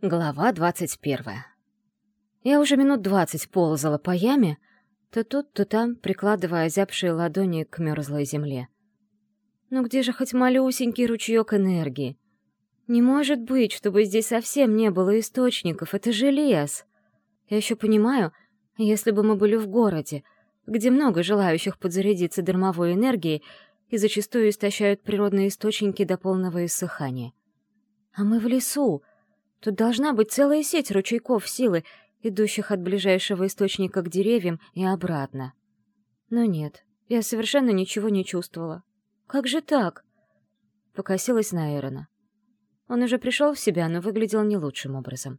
Глава двадцать первая. Я уже минут двадцать ползала по яме, то тут, то там, прикладывая озябшие ладони к мерзлой земле. Ну где же хоть малюсенький ручеек энергии? Не может быть, чтобы здесь совсем не было источников, это же лес. Я еще понимаю, если бы мы были в городе, где много желающих подзарядиться дармовой энергией и зачастую истощают природные источники до полного иссыхания. А мы в лесу, Тут должна быть целая сеть ручейков силы, идущих от ближайшего источника к деревьям и обратно. Но нет, я совершенно ничего не чувствовала. Как же так? Покосилась на Эрона. Он уже пришел в себя, но выглядел не лучшим образом.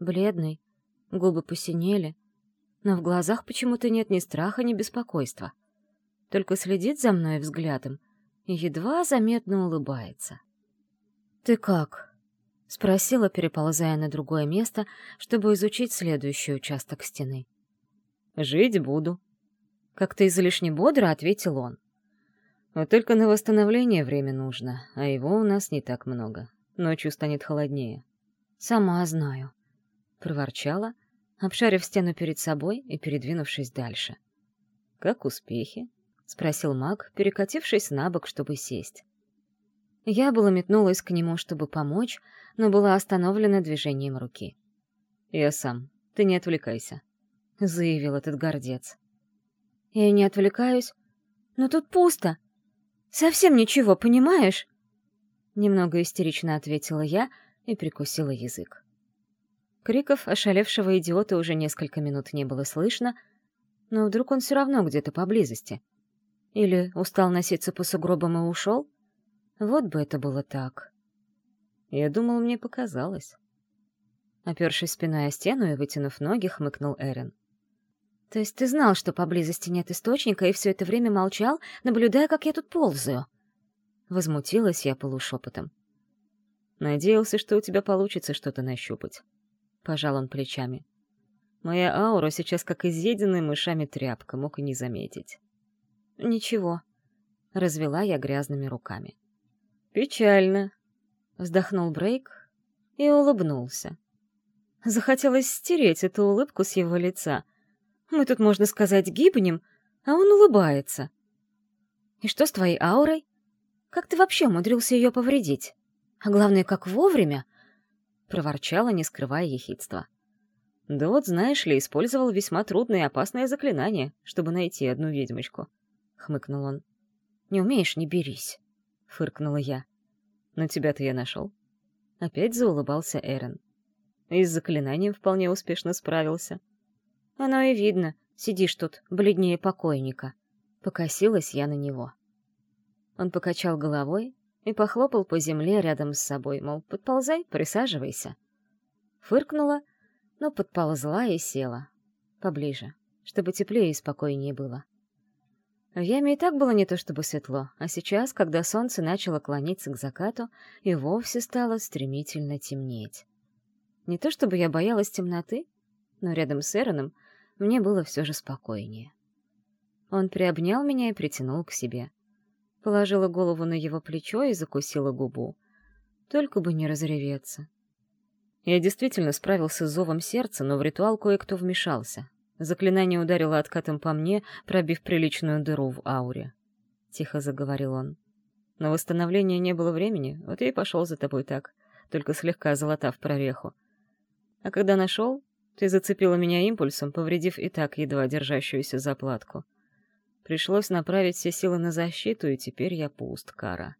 Бледный, губы посинели, но в глазах почему-то нет ни страха, ни беспокойства. Только следит за мной взглядом и едва заметно улыбается. «Ты как?» — спросила, переползая на другое место, чтобы изучить следующий участок стены. «Жить буду», — как-то излишне бодро ответил он. «Вот только на восстановление время нужно, а его у нас не так много. Ночью станет холоднее». «Сама знаю», — проворчала, обшарив стену перед собой и передвинувшись дальше. «Как успехи?» — спросил маг, перекатившись на бок, чтобы сесть. Я было метнулась к нему, чтобы помочь, но была остановлена движением руки. «Я сам. Ты не отвлекайся», — заявил этот гордец. «Я не отвлекаюсь. Но тут пусто. Совсем ничего, понимаешь?» Немного истерично ответила я и прикусила язык. Криков ошалевшего идиота уже несколько минут не было слышно, но вдруг он все равно где-то поблизости. Или устал носиться по сугробам и ушел? Вот бы это было так. Я думал, мне показалось. Опершись спиной о стену и вытянув ноги, хмыкнул Эрин. «То есть ты знал, что поблизости нет источника, и все это время молчал, наблюдая, как я тут ползаю?» Возмутилась я полушепотом. «Надеялся, что у тебя получится что-то нащупать». Пожал он плечами. «Моя аура сейчас как изъеденная мышами тряпка, мог и не заметить». «Ничего», — развела я грязными руками. «Печально», — вздохнул Брейк и улыбнулся. Захотелось стереть эту улыбку с его лица. Мы тут, можно сказать, гибнем, а он улыбается. «И что с твоей аурой? Как ты вообще умудрился ее повредить? А главное, как вовремя?» — проворчала, не скрывая ехидства. «Да вот, знаешь ли, использовал весьма трудное и опасное заклинание, чтобы найти одну ведьмочку», — хмыкнул он. «Не умеешь — не берись» фыркнула я. «Но тебя-то я нашел». Опять заулыбался Эрен. И с заклинанием вполне успешно справился. «Оно и видно. Сидишь тут, бледнее покойника». Покосилась я на него. Он покачал головой и похлопал по земле рядом с собой, мол, подползай, присаживайся. Фыркнула, но подползла и села. Поближе, чтобы теплее и спокойнее было. В яме и так было не то чтобы светло, а сейчас, когда солнце начало клониться к закату, и вовсе стало стремительно темнеть. Не то чтобы я боялась темноты, но рядом с Эроном мне было все же спокойнее. Он приобнял меня и притянул к себе. Положила голову на его плечо и закусила губу. Только бы не разреветься. Я действительно справился с зовом сердца, но в ритуал кое-кто вмешался, Заклинание ударило откатом по мне, пробив приличную дыру в ауре. Тихо заговорил он. На восстановление не было времени, вот я и пошел за тобой так, только слегка залатав прореху. А когда нашел, ты зацепила меня импульсом, повредив и так едва держащуюся заплатку. Пришлось направить все силы на защиту, и теперь я пуст, Кара.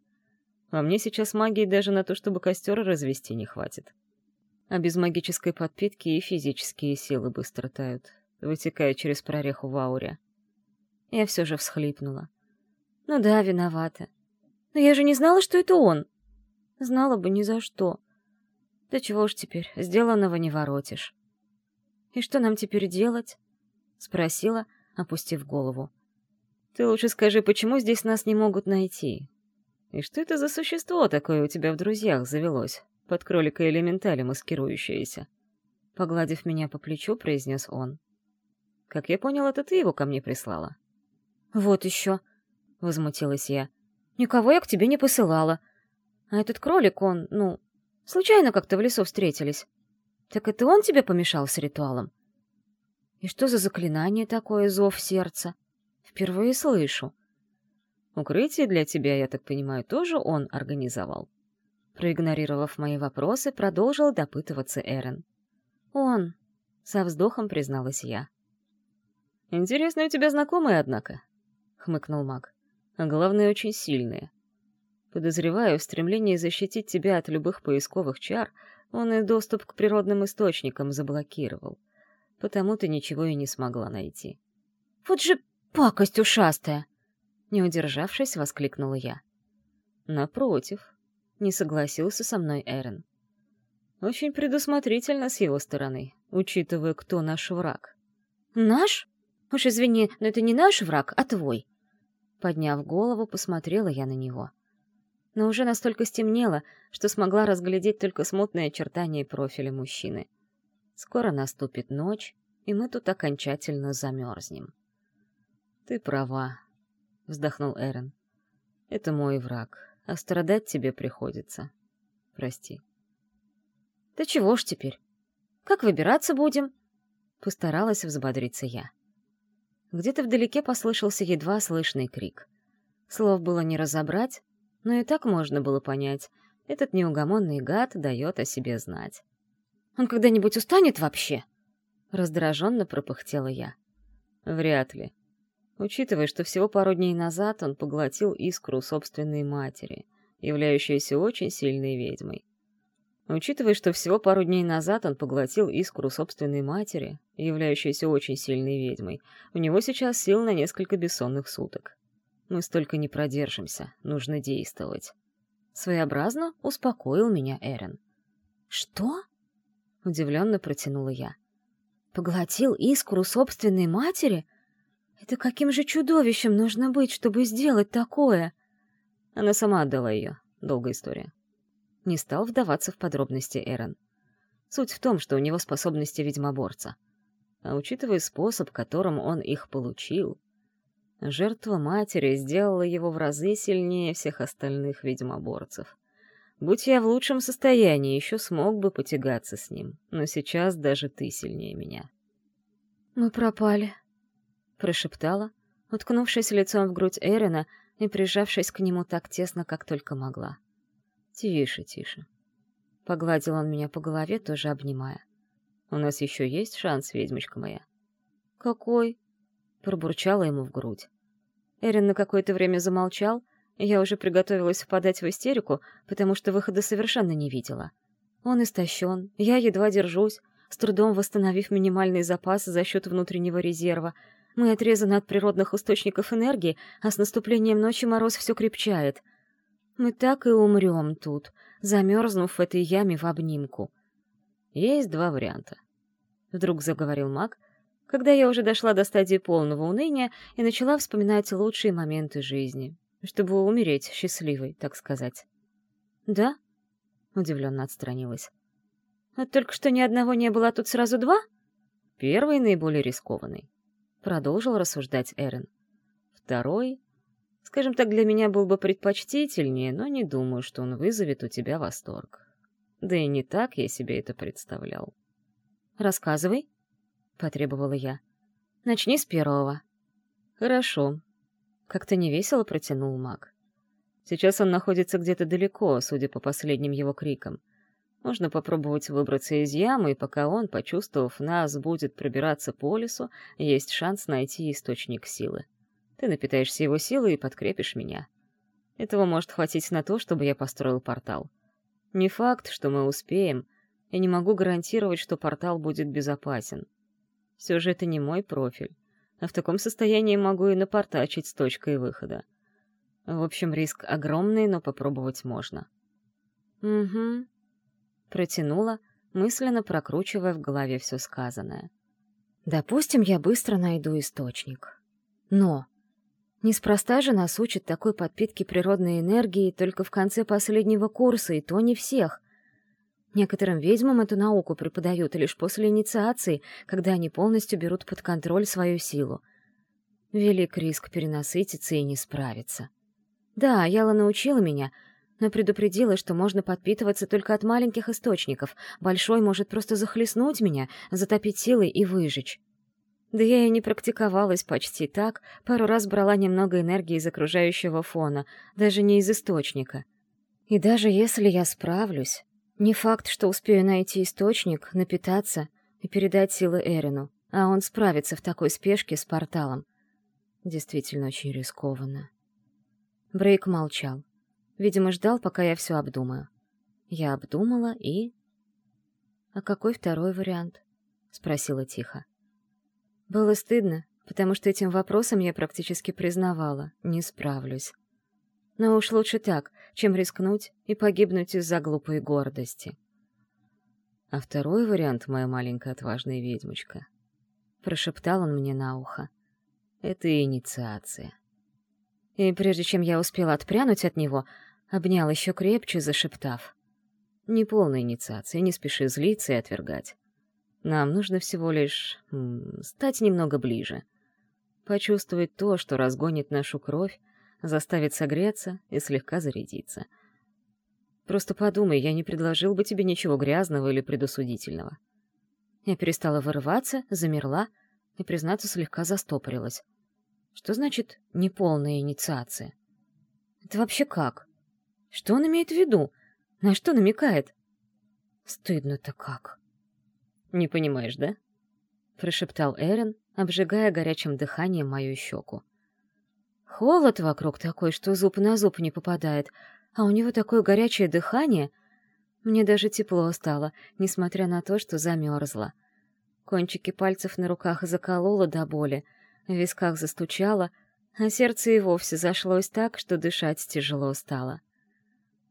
Во мне сейчас магии даже на то, чтобы костер развести, не хватит. А без магической подпитки и физические силы быстро тают вытекая через прореху в ауре. Я все же всхлипнула. Ну да, виновата. Но я же не знала, что это он. Знала бы ни за что. Да чего ж теперь, сделанного не воротишь. И что нам теперь делать? Спросила, опустив голову. Ты лучше скажи, почему здесь нас не могут найти? И что это за существо такое у тебя в друзьях завелось, под кролика элементали маскирующееся? Погладив меня по плечу, произнес он. Как я понял, это ты его ко мне прислала. Вот еще, — возмутилась я. Никого я к тебе не посылала. А этот кролик, он, ну, случайно как-то в лесу встретились. Так это он тебе помешал с ритуалом? И что за заклинание такое, зов сердца? Впервые слышу. Укрытие для тебя, я так понимаю, тоже он организовал. Проигнорировав мои вопросы, продолжил допытываться Эрен. «Он», — со вздохом призналась я. «Интересные у тебя знакомые, однако», — хмыкнул маг. «А главное, очень сильные. Подозреваю, в стремлении защитить тебя от любых поисковых чар он и доступ к природным источникам заблокировал. Потому ты ничего и не смогла найти». «Вот же пакость ушастая!» Не удержавшись, воскликнула я. «Напротив», — не согласился со мной Эрен. «Очень предусмотрительно с его стороны, учитывая, кто наш враг». «Наш? Уж извини, но это не наш враг, а твой». Подняв голову, посмотрела я на него. Но уже настолько стемнело, что смогла разглядеть только смутные очертания профиля мужчины. Скоро наступит ночь, и мы тут окончательно замерзнем. «Ты права», — вздохнул Эрен. «Это мой враг, а страдать тебе приходится. Прости». «Да чего ж теперь? Как выбираться будем?» Постаралась взбодриться я. Где-то вдалеке послышался едва слышный крик. Слов было не разобрать, но и так можно было понять. Этот неугомонный гад дает о себе знать. «Он когда-нибудь устанет вообще?» Раздраженно пропыхтела я. «Вряд ли», учитывая, что всего пару дней назад он поглотил искру собственной матери, являющейся очень сильной ведьмой. Учитывая, что всего пару дней назад он поглотил искру собственной матери, являющейся очень сильной ведьмой, у него сейчас сил на несколько бессонных суток. Мы столько не продержимся, нужно действовать. Своеобразно успокоил меня Эрен. «Что?» — удивленно протянула я. «Поглотил искру собственной матери? Это каким же чудовищем нужно быть, чтобы сделать такое? Она сама отдала ее. Долгая история. Не стал вдаваться в подробности Эрен. Суть в том, что у него способности ведьмоборца. А учитывая способ, которым он их получил, жертва матери сделала его в разы сильнее всех остальных ведьмоборцев. Будь я в лучшем состоянии, еще смог бы потягаться с ним, но сейчас даже ты сильнее меня. «Мы пропали», прошептала, уткнувшись лицом в грудь Эрина и прижавшись к нему так тесно, как только могла. «Тише, тише». Погладил он меня по голове, тоже обнимая. «У нас еще есть шанс, ведьмочка моя?» «Какой?» Пробурчала ему в грудь. Эрин на какое-то время замолчал, я уже приготовилась впадать в истерику, потому что выхода совершенно не видела. Он истощен, я едва держусь, с трудом восстановив минимальный запас за счет внутреннего резерва — мы отрезаны от природных источников энергии, а с наступлением ночи мороз все крепчает. Мы так и умрем тут, замерзнув в этой яме в обнимку. Есть два варианта. Вдруг заговорил маг, когда я уже дошла до стадии полного уныния и начала вспоминать лучшие моменты жизни, чтобы умереть счастливой, так сказать. «Да?» — удивленно отстранилась. «А только что ни одного не было, а тут сразу два?» «Первый наиболее рискованный. Продолжил рассуждать Эрен. Второй, скажем так, для меня был бы предпочтительнее, но не думаю, что он вызовет у тебя восторг. Да и не так я себе это представлял. «Рассказывай», — потребовала я. «Начни с первого». «Хорошо», — как-то невесело протянул маг. Сейчас он находится где-то далеко, судя по последним его крикам. Можно попробовать выбраться из ямы, и пока он, почувствовав нас, будет пробираться по лесу, есть шанс найти источник силы. Ты напитаешься его силой и подкрепишь меня. Этого может хватить на то, чтобы я построил портал. Не факт, что мы успеем, и не могу гарантировать, что портал будет безопасен. Все же это не мой профиль, а в таком состоянии могу и напортачить с точкой выхода. В общем, риск огромный, но попробовать можно. «Угу», Протянула, мысленно прокручивая в голове все сказанное. Допустим, я быстро найду источник. Но неспроста же нас учат такой подпитке природной энергии только в конце последнего курса, и то не всех. Некоторым ведьмам эту науку преподают лишь после инициации, когда они полностью берут под контроль свою силу. Велик риск перенасытиться и не справиться. Да, Яла научила меня — но предупредила, что можно подпитываться только от маленьких источников. Большой может просто захлестнуть меня, затопить силой и выжечь. Да я и не практиковалась почти так, пару раз брала немного энергии из окружающего фона, даже не из источника. И даже если я справлюсь, не факт, что успею найти источник, напитаться и передать силы Эрину, а он справится в такой спешке с порталом. Действительно очень рискованно. Брейк молчал. Видимо, ждал, пока я все обдумаю. Я обдумала и... «А какой второй вариант?» — спросила тихо. Было стыдно, потому что этим вопросом я практически признавала, не справлюсь. Но уж лучше так, чем рискнуть и погибнуть из-за глупой гордости. А второй вариант, моя маленькая отважная ведьмочка, прошептал он мне на ухо. Это инициация. И прежде чем я успела отпрянуть от него, обнял еще крепче, зашептав. «Неполная инициация, не спеши злиться и отвергать. Нам нужно всего лишь стать немного ближе. Почувствовать то, что разгонит нашу кровь, заставит согреться и слегка зарядиться. Просто подумай, я не предложил бы тебе ничего грязного или предосудительного». Я перестала вырываться, замерла и, признаться, слегка застопорилась. Что значит «неполная инициация»? Это вообще как? Что он имеет в виду? На что намекает? Стыдно-то как. Не понимаешь, да? Прошептал Эрен, обжигая горячим дыханием мою щеку. Холод вокруг такой, что зуб на зуб не попадает, а у него такое горячее дыхание. Мне даже тепло стало, несмотря на то, что замерзла. Кончики пальцев на руках закололо до боли, в висках застучало, а сердце и вовсе зашлось так, что дышать тяжело стало.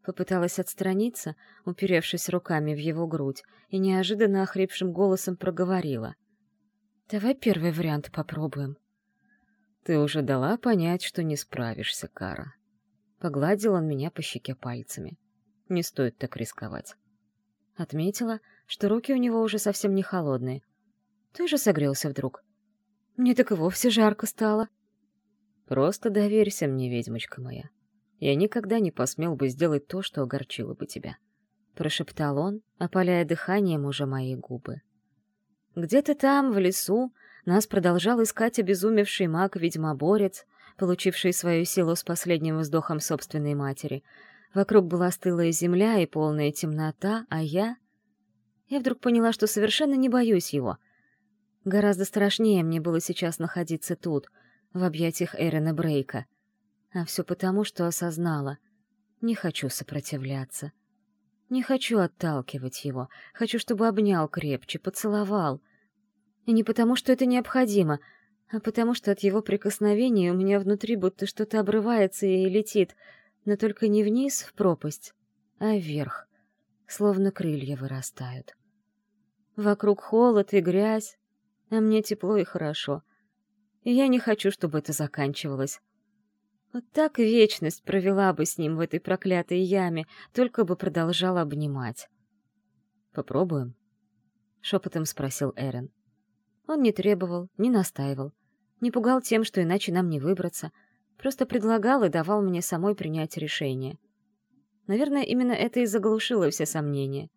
Попыталась отстраниться, уперевшись руками в его грудь, и неожиданно охрипшим голосом проговорила. «Давай первый вариант попробуем». «Ты уже дала понять, что не справишься, Кара». Погладил он меня по щеке пальцами. «Не стоит так рисковать». Отметила, что руки у него уже совсем не холодные. Ты же согрелся вдруг. Мне так и вовсе жарко стало. «Просто доверься мне, ведьмочка моя», я никогда не посмел бы сделать то, что огорчило бы тебя», — прошептал он, опаляя дыханием уже мои губы. Где-то там, в лесу, нас продолжал искать обезумевший маг-ведьмоборец, получивший свою силу с последним вздохом собственной матери. Вокруг была стылая земля и полная темнота, а я... Я вдруг поняла, что совершенно не боюсь его. Гораздо страшнее мне было сейчас находиться тут, в объятиях Эрена Брейка — а все потому, что осознала. Не хочу сопротивляться. Не хочу отталкивать его. Хочу, чтобы обнял крепче, поцеловал. И не потому, что это необходимо, а потому, что от его прикосновения у меня внутри будто что-то обрывается и летит, но только не вниз в пропасть, а вверх, словно крылья вырастают. Вокруг холод и грязь, а мне тепло и хорошо. И я не хочу, чтобы это заканчивалось. Вот так вечность провела бы с ним в этой проклятой яме, только бы продолжала обнимать. «Попробуем?» — шепотом спросил Эрен. Он не требовал, не настаивал, не пугал тем, что иначе нам не выбраться, просто предлагал и давал мне самой принять решение. Наверное, именно это и заглушило все сомнения.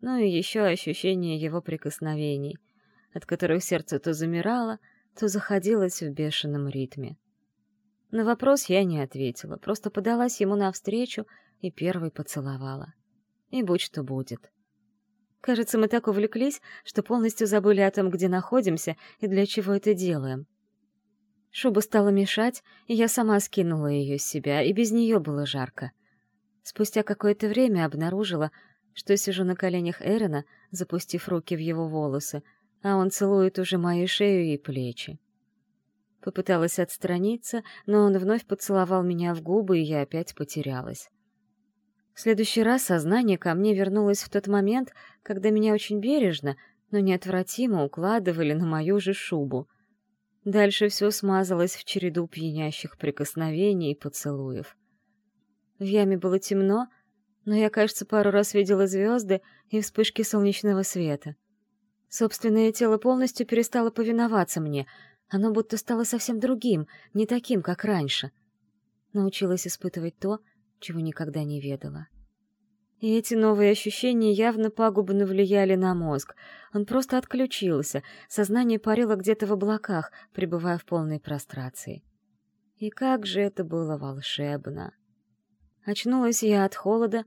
Ну и еще ощущение его прикосновений, от которых сердце то замирало, то заходилось в бешеном ритме. На вопрос я не ответила, просто подалась ему навстречу и первой поцеловала. И будь что будет. Кажется, мы так увлеклись, что полностью забыли о том, где находимся и для чего это делаем. Шуба стала мешать, и я сама скинула ее с себя, и без нее было жарко. Спустя какое-то время обнаружила, что сижу на коленях Эрена, запустив руки в его волосы, а он целует уже мою шею и плечи. Попыталась отстраниться, но он вновь поцеловал меня в губы, и я опять потерялась. В следующий раз сознание ко мне вернулось в тот момент, когда меня очень бережно, но неотвратимо укладывали на мою же шубу. Дальше все смазалось в череду пьянящих прикосновений и поцелуев. В яме было темно, но я, кажется, пару раз видела звезды и вспышки солнечного света. Собственное тело полностью перестало повиноваться мне — оно будто стало совсем другим, не таким, как раньше. Научилась испытывать то, чего никогда не ведала. И эти новые ощущения явно пагубно влияли на мозг. Он просто отключился, сознание парило где-то в облаках, пребывая в полной прострации. И как же это было волшебно! Очнулась я от холода,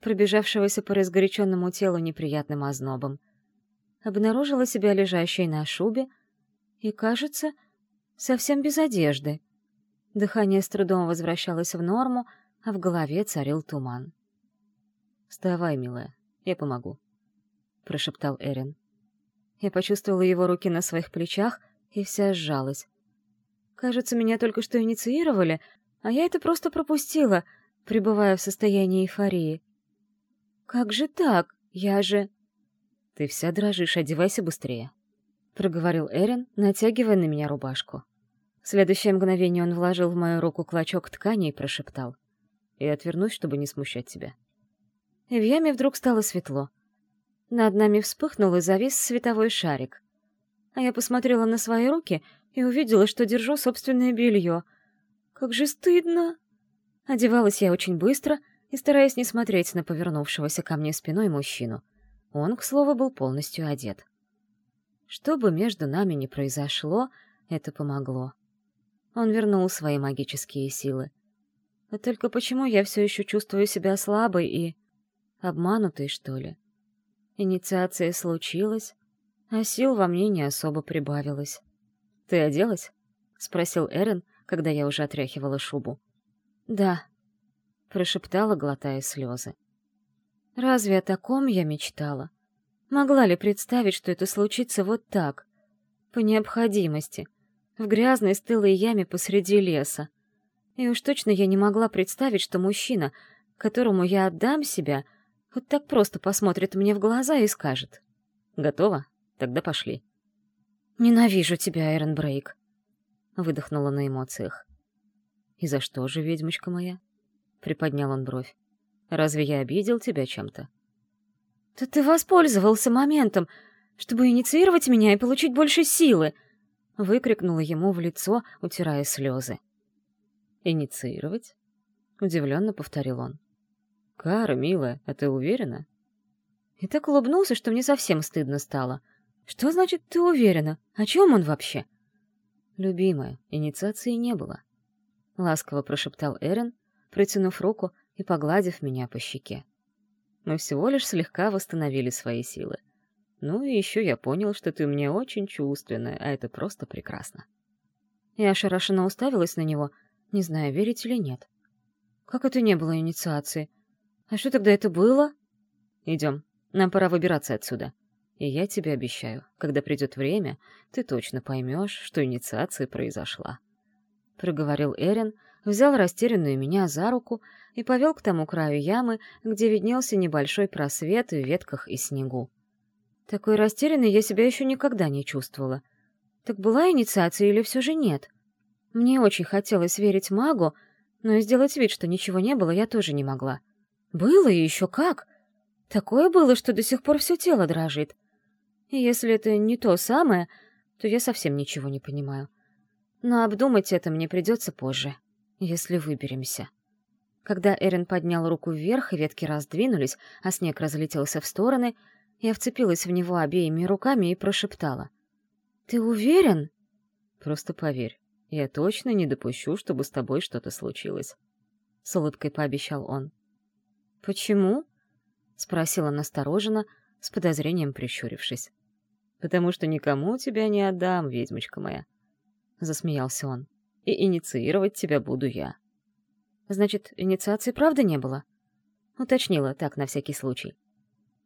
пробежавшегося по разгоряченному телу неприятным ознобом. Обнаружила себя лежащей на шубе и, кажется, совсем без одежды. Дыхание с трудом возвращалось в норму, а в голове царил туман. «Вставай, милая, я помогу», — прошептал Эрин. Я почувствовала его руки на своих плечах и вся сжалась. Кажется, меня только что инициировали, а я это просто пропустила, пребывая в состоянии эйфории. «Как же так? Я же...» «Ты вся дрожишь, одевайся быстрее», — проговорил Эрин, натягивая на меня рубашку. В следующее мгновение он вложил в мою руку клочок ткани и прошептал. «И отвернусь, чтобы не смущать тебя» и в яме вдруг стало светло. Над нами вспыхнул и завис световой шарик. А я посмотрела на свои руки и увидела, что держу собственное белье. Как же стыдно! Одевалась я очень быстро и стараясь не смотреть на повернувшегося ко мне спиной мужчину. Он, к слову, был полностью одет. Что бы между нами ни произошло, это помогло. Он вернул свои магические силы. А только почему я все еще чувствую себя слабой и... Обманутый, что ли? Инициация случилась, а сил во мне не особо прибавилось. «Ты оделась?» — спросил Эрен, когда я уже отряхивала шубу. «Да», — прошептала, глотая слезы. «Разве о таком я мечтала? Могла ли представить, что это случится вот так, по необходимости, в грязной стылой яме посреди леса? И уж точно я не могла представить, что мужчина, которому я отдам себя, — вот так просто посмотрит мне в глаза и скажет. «Готово? Тогда пошли». «Ненавижу тебя, Эрен Брейк», — выдохнула на эмоциях. «И за что же, ведьмочка моя?» — приподнял он бровь. «Разве я обидел тебя чем-то?» «Да ты воспользовался моментом, чтобы инициировать меня и получить больше силы!» — выкрикнула ему в лицо, утирая слезы. «Инициировать?» — удивленно повторил он. «Кара, милая, а ты уверена?» И так улыбнулся, что мне совсем стыдно стало. «Что значит «ты уверена»? О чем он вообще?» «Любимая, инициации не было», — ласково прошептал Эрен, протянув руку и погладив меня по щеке. «Мы всего лишь слегка восстановили свои силы. Ну и еще я понял, что ты мне очень чувственная, а это просто прекрасно». Я ошарашенно уставилась на него, не зная, верить или нет. «Как это не было инициации?» А что тогда это было? Идем, нам пора выбираться отсюда. И я тебе обещаю, когда придет время, ты точно поймешь, что инициация произошла. Проговорил Эрин, взял растерянную меня за руку и повел к тому краю ямы, где виднелся небольшой просвет в ветках и снегу. Такой растерянной я себя еще никогда не чувствовала. Так была инициация или все же нет? Мне очень хотелось верить магу, но сделать вид, что ничего не было, я тоже не могла. — было и еще как. Такое было, что до сих пор все тело дрожит. И если это не то самое, то я совсем ничего не понимаю. Но обдумать это мне придется позже, если выберемся. Когда Эрин поднял руку вверх, и ветки раздвинулись, а снег разлетелся в стороны, я вцепилась в него обеими руками и прошептала. «Ты уверен?» «Просто поверь, я точно не допущу, чтобы с тобой что-то случилось», — с улыбкой пообещал он. «Почему?» — спросила настороженно, с подозрением прищурившись. «Потому что никому тебя не отдам, ведьмочка моя», — засмеялся он. «И инициировать тебя буду я». «Значит, инициации правда не было?» Уточнила так, на всякий случай.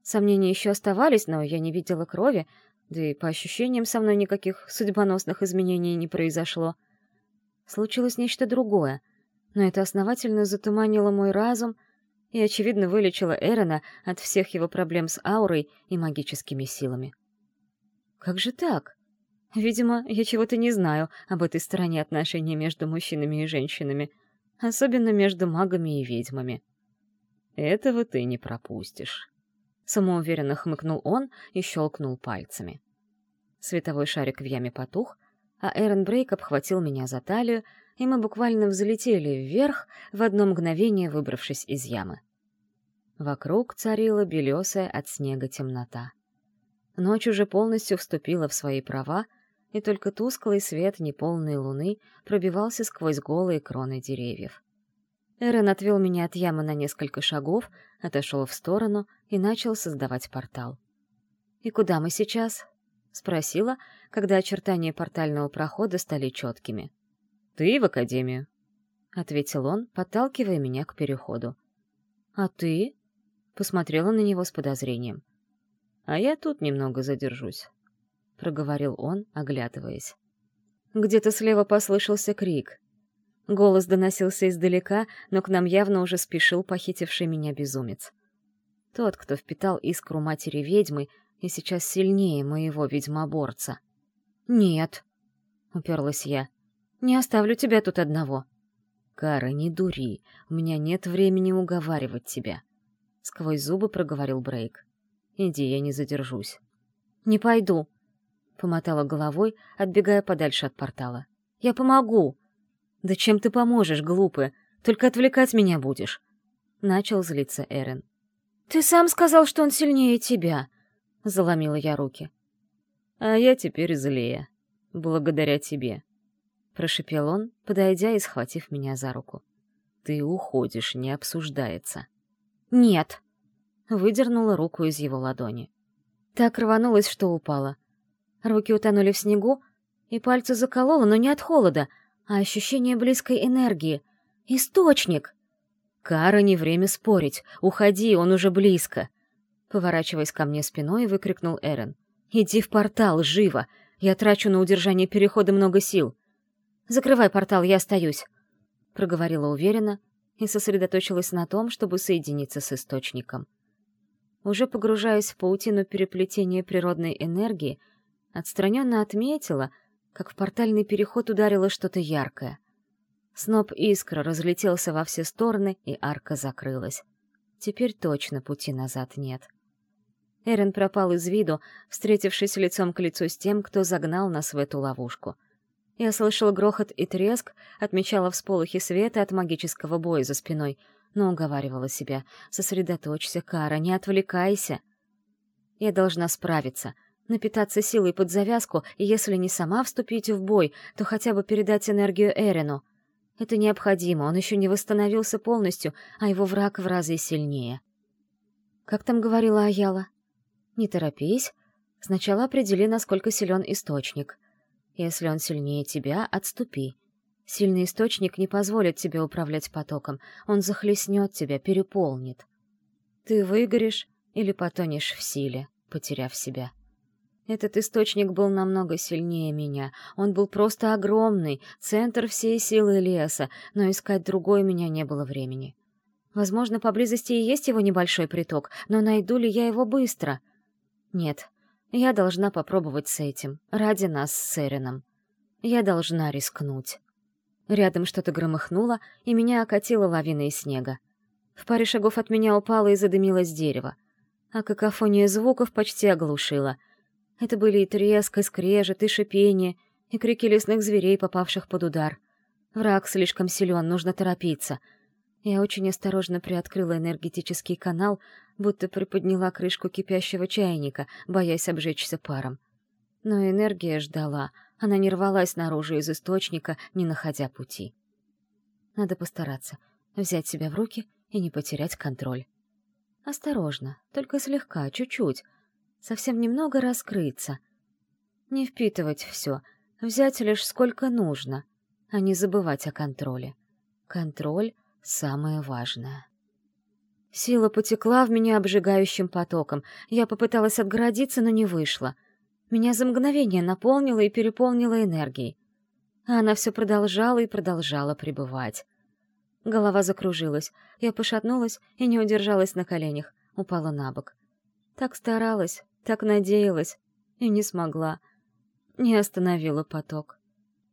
Сомнения еще оставались, но я не видела крови, да и по ощущениям со мной никаких судьбоносных изменений не произошло. Случилось нечто другое, но это основательно затуманило мой разум — и, очевидно, вылечила Эрена от всех его проблем с аурой и магическими силами. Как же так? Видимо, я чего-то не знаю об этой стороне отношений между мужчинами и женщинами, особенно между магами и ведьмами. «Этого ты не пропустишь», — самоуверенно хмыкнул он и щелкнул пальцами. Световой шарик в яме потух, а Эрен Брейк обхватил меня за талию и мы буквально взлетели вверх, в одно мгновение выбравшись из ямы. Вокруг царила белесая от снега темнота. Ночь уже полностью вступила в свои права, и только тусклый свет неполной луны пробивался сквозь голые кроны деревьев. Эрен отвел меня от ямы на несколько шагов, отошел в сторону и начал создавать портал. «И куда мы сейчас?» — спросила, когда очертания портального прохода стали четкими. «Ты в академию», — ответил он, подталкивая меня к переходу. «А ты?» — посмотрела на него с подозрением. «А я тут немного задержусь», — проговорил он, оглядываясь. Где-то слева послышался крик. Голос доносился издалека, но к нам явно уже спешил похитивший меня безумец. Тот, кто впитал искру матери ведьмы и сейчас сильнее моего ведьмоборца. «Нет», — уперлась я, — «не оставлю тебя тут одного». «Кара, не дури, у меня нет времени уговаривать тебя», — сквозь зубы проговорил Брейк. «Иди, я не задержусь». «Не пойду», — помотала головой, отбегая подальше от портала. «Я помогу!» «Да чем ты поможешь, глупый? Только отвлекать меня будешь!» Начал злиться Эрен. «Ты сам сказал, что он сильнее тебя!» — заломила я руки. «А я теперь злее. Благодаря тебе», — прошепел он, подойдя и схватив меня за руку. «Ты уходишь, не обсуждается». «Нет!» — выдернула руку из его ладони. Так рванулась, что упала. Руки утонули в снегу, и пальцы закололо, но не от холода, а ощущение близкой энергии. Источник! Кара, не время спорить. Уходи, он уже близко. Поворачиваясь ко мне спиной, выкрикнул Эрен. «Иди в портал, живо! Я трачу на удержание перехода много сил!» «Закрывай портал, я остаюсь!» Проговорила уверенно и сосредоточилась на том, чтобы соединиться с источником. Уже погружаясь в паутину переплетения природной энергии, отстраненно отметила, как в портальный переход ударило что-то яркое. Сноп искра разлетелся во все стороны, и арка закрылась. Теперь точно пути назад нет. Эрен пропал из виду, встретившись лицом к лицу с тем, кто загнал нас в эту ловушку. Я слышала грохот и треск, отмечала всполохи света от магического боя за спиной, но уговаривала себя. «Сосредоточься, Кара, не отвлекайся!» Я должна справиться — напитаться силой под завязку, и если не сама вступить в бой, то хотя бы передать энергию Эрену. Это необходимо, он еще не восстановился полностью, а его враг в разы сильнее. Как там говорила Аяла? Не торопись, сначала определи, насколько силен источник. Если он сильнее тебя, отступи. Сильный источник не позволит тебе управлять потоком, он захлестнет тебя, переполнит. Ты выгоришь или потонешь в силе, потеряв себя. Этот источник был намного сильнее меня. Он был просто огромный, центр всей силы леса, но искать другой меня не было времени. Возможно, поблизости и есть его небольшой приток, но найду ли я его быстро? Нет, я должна попробовать с этим, ради нас с Эрином. Я должна рискнуть. Рядом что-то громыхнуло, и меня окатило лавиной снега. В паре шагов от меня упало и задымилось дерево. А какофония звуков почти оглушила — это были и треск, и скрежет, и шипение, и крики лесных зверей, попавших под удар. Враг слишком силен, нужно торопиться. Я очень осторожно приоткрыла энергетический канал, будто приподняла крышку кипящего чайника, боясь обжечься паром. Но энергия ждала, она не рвалась наружу из источника, не находя пути. Надо постараться, взять себя в руки и не потерять контроль. Осторожно, только слегка, чуть-чуть, совсем немного раскрыться. Не впитывать все, взять лишь сколько нужно, а не забывать о контроле. Контроль — самое важное. Сила потекла в меня обжигающим потоком. Я попыталась отгородиться, но не вышло. Меня за мгновение наполнило и переполнило энергией. А она все продолжала и продолжала пребывать. Голова закружилась. Я пошатнулась и не удержалась на коленях. Упала на бок. Так старалась, так надеялась и не смогла. Не остановила поток.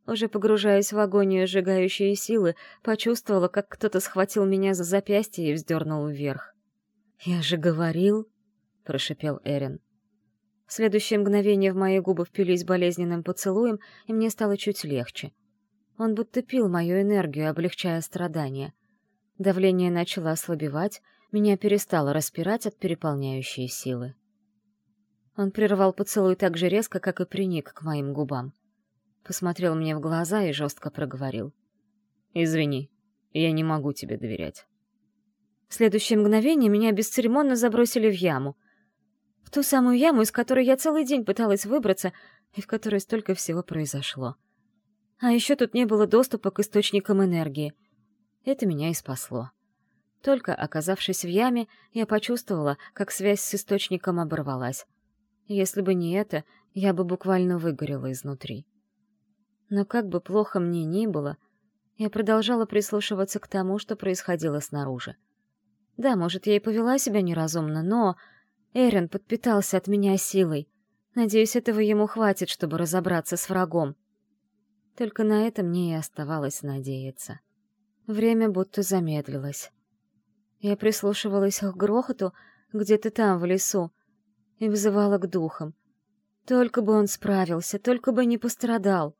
Уже погружаясь в агонию сжигающие силы, почувствовала, как кто-то схватил меня за запястье и вздернул вверх. «Я же говорил!» — прошипел Эрин. В следующее мгновение в мои губы впились болезненным поцелуем, и мне стало чуть легче. Он будто пил мою энергию, облегчая страдания. Давление начало ослабевать, меня перестало распирать от переполняющей силы. Он прервал поцелуй так же резко, как и приник к моим губам. Посмотрел мне в глаза и жестко проговорил. «Извини, я не могу тебе доверять». В следующее мгновение меня бесцеремонно забросили в яму. В ту самую яму, из которой я целый день пыталась выбраться, и в которой столько всего произошло. А еще тут не было доступа к источникам энергии. Это меня и спасло. Только оказавшись в яме, я почувствовала, как связь с источником оборвалась. Если бы не это, я бы буквально выгорела изнутри. Но как бы плохо мне ни было, я продолжала прислушиваться к тому, что происходило снаружи. Да, может, я и повела себя неразумно, но... Эрен подпитался от меня силой. Надеюсь, этого ему хватит, чтобы разобраться с врагом. Только на это мне и оставалось надеяться. Время будто замедлилось. Я прислушивалась к грохоту где-то там, в лесу, и взывала к духам. Только бы он справился, только бы не пострадал.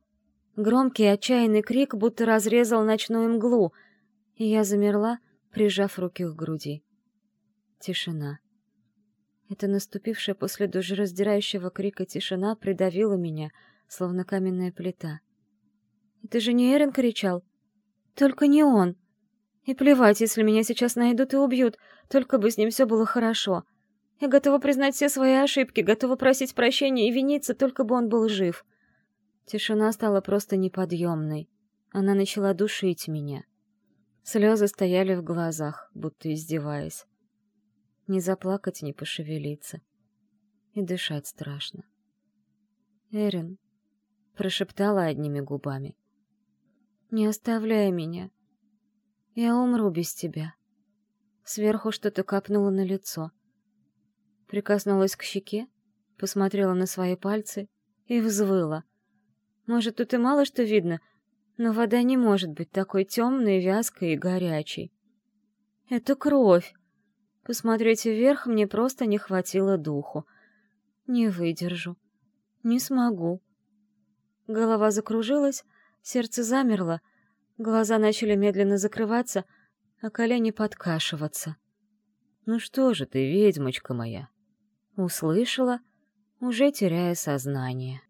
Громкий отчаянный крик будто разрезал ночную мглу, и я замерла, прижав руки к груди. Тишина. Эта наступившая после душераздирающего крика тишина придавила меня, словно каменная плита. «Это же не Эрен кричал? Только не он!» И плевать, если меня сейчас найдут и убьют, только бы с ним все было хорошо. Я готова признать все свои ошибки, готова просить прощения и виниться, только бы он был жив. Тишина стала просто неподъемной. Она начала душить меня. Слезы стояли в глазах, будто издеваясь. Не заплакать, не пошевелиться. И дышать страшно. «Эрин», — прошептала одними губами, — «не оставляй меня. Я умру без тебя. Сверху что-то капнуло на лицо. Прикоснулась к щеке, посмотрела на свои пальцы и взвыла. Может, тут и мало что видно, но вода не может быть такой темной, вязкой и горячей. Это кровь. Посмотреть вверх мне просто не хватило духу. Не выдержу. Не смогу. Голова закружилась, сердце замерло — Глаза начали медленно закрываться, а колени подкашиваться. «Ну что же ты, ведьмочка моя?» Услышала, уже теряя сознание.